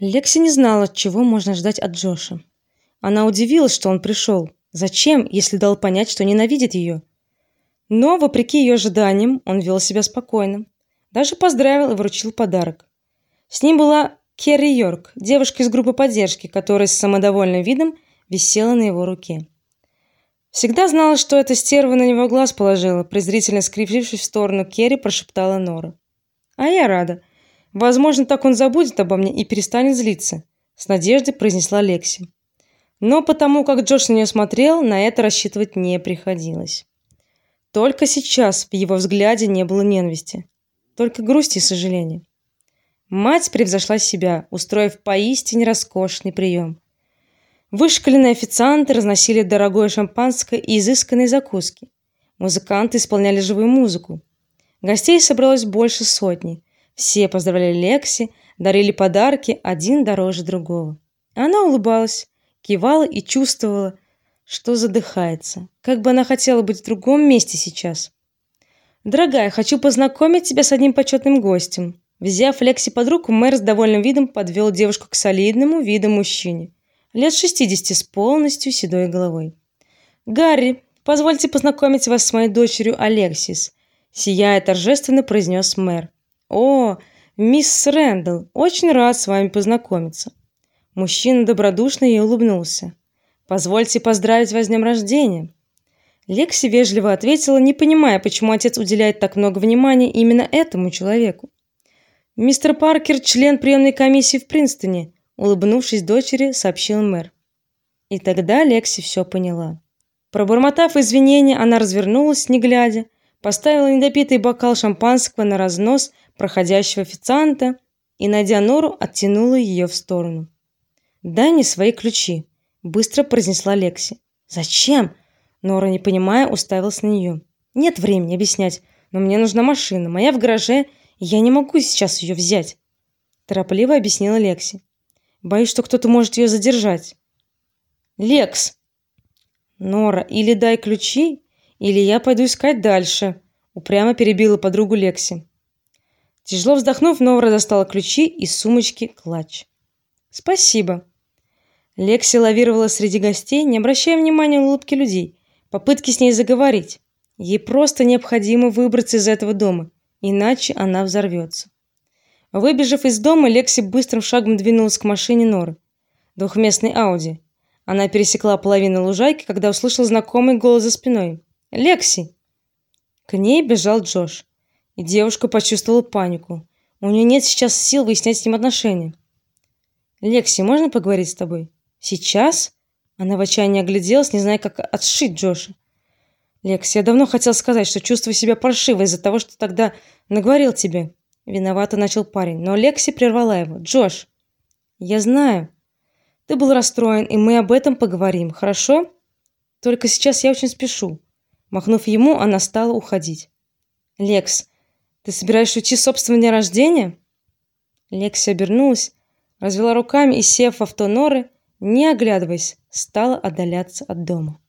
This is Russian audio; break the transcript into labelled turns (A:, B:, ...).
A: Лекси не знала, чего можно ждать от Джоша. Она удивилась, что он пришел. Зачем, если дал понять, что ненавидит ее? Но, вопреки ее ожиданиям, он вел себя спокойно. Даже поздравил и вручил подарок. С ним была Керри Йорк, девушка из группы поддержки, которая с самодовольным видом висела на его руке. Всегда знала, что эта стерва на него глаз положила, презрительно скривившись в сторону Керри, прошептала Нора. А я рада. Возможно, так он забудет обо мне и перестанет злиться, с надеждой произнесла Лекси. Но потому как Джош на нее смотрел, на это рассчитывать не приходилось. Только сейчас в его взгляде не было ненависти, только грусти и сожаления. Мать превзошла себя, устроив поистине роскошный прием. Вышкаленные официанты разносили дорогое шампанское и изысканные закуски. Музыканты исполняли живую музыку. Гостей собралось больше сотни. Все поздравляли Лекси, дарили подарки, один дороже другого. Она улыбалась, кивала и чувствовала, что задыхается, как бы она хотела быть в другом месте сейчас. Дорогая, хочу познакомить тебя с одним почетным гостем. Взяв Лекси под руку, мэр с довольным видом подвел девушку к солидному виду мужчине, лет шестидесяти с полностью седой головой. Гарри, позвольте познакомить вас с моей дочерью Алексис, сияя торжественно произнес мэр. О, мисс Рэндалл, очень рад с вами познакомиться. Мужчина добродушно ей улыбнулся. Позвольте поздравить вас с днем рождения. Лекси вежливо ответила, не понимая, почему отец уделяет так много внимания именно этому человеку. Мистер Паркер член приемной комиссии в Принстоне, улыбнувшись дочери, сообщил мэр. И тогда Лекси все поняла. Пробормотав извинения, она развернулась, не глядя, поставила недопитый бокал шампанского на разнос проходящего официанта и, найдя Нору, оттянула ее в сторону. "Дай мне свои ключи", быстро произнесла Лекси. "Зачем?" Нора, не понимая, уставилась на нее. "Нет времени объяснять, но мне нужна машина. Моя в гараже, и я не могу сейчас ее взять", торопливо объяснила Лекси. "Боюсь, что кто-то может ее задержать". "Лекс, Нора, или дай ключи, или я пойду искать дальше", упрямо перебила подругу Лекси. Тяжело вздохнув, Нора достала ключи из сумочки клатч. "Спасибо", Лекси лавировала среди гостей, не обращая внимания на улыбки людей, попытки с ней заговорить. Ей просто необходимо выбраться из этого дома, иначе она взорвется. Выбежав из дома, Лекси быстрым шагом двинулась к машине Норы, двухместной Ауди. Она пересекла половину лужайки, когда услышала знакомый голос за спиной. "Лекси!" К ней бежал Джош, и девушка почувствовала панику. У нее нет сейчас сил выяснять с ним отношения. "Лекси, можно поговорить с тобой?" Сейчас? Она в отчаянии огляделась, не зная, как отшить Джоша. Лекс, я давно хотел сказать, что чувствую себя паршиво из-за того, что тогда наговорил тебе. Виновато начал парень, но Лекси прервала его. Джош, я знаю. Ты был расстроен, и мы об этом поговорим, хорошо? Только сейчас я очень спешу. Махнув ему, она стала уходить. Лекс, ты собираешься уйти собственного дня рождения? Лекси обернулась, развела руками и, сев в авто Норы, не оглядываясь, стала отдаляться от дома.